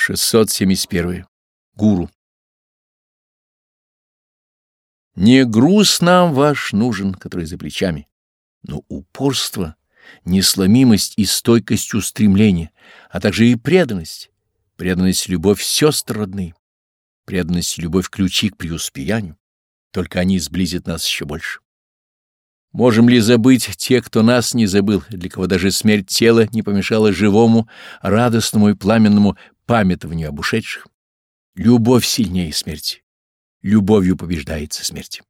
671. Гуру. Не груз нам ваш нужен, который за плечами, но упорство, несломимость и стойкость устремления, а также и преданность, преданность любовь сестр родные, преданность любовь ключи к преуспеянию, только они сблизят нас еще больше. Можем ли забыть тех, кто нас не забыл, для кого даже смерть тела не помешала живому, радостному и пламенному памятованию об ушедших? Любовь сильнее смерти. Любовью побеждается смерть.